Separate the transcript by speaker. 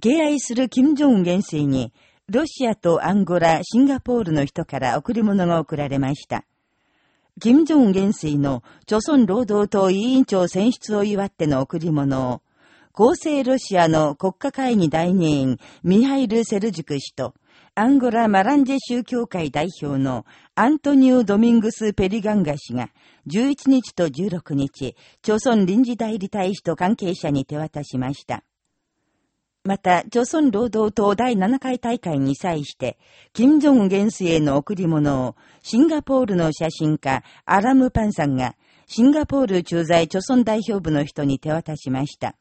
Speaker 1: 敬愛する金正恩元帥に、ロシアとアンゴラ、シンガポールの人から贈り物が贈られました。金正恩元帥の、朝鮮労働党委員長選出を祝っての贈り物を、公正ロシアの国家会議代理員、ミハイル・セルジュク氏と、アンゴラ・マランジェ宗教会代表のアントニオ・ドミングス・ペリガンガ氏が11日と16日、朝鮮臨時代理大使と関係者に手渡しました。また、朝鮮労働党第7回大会に際して、金正恩元帥への贈り物を、シンガポールの写真家、アラム・パンさんが、シンガポール駐在朝鮮代表部の人に手渡しました。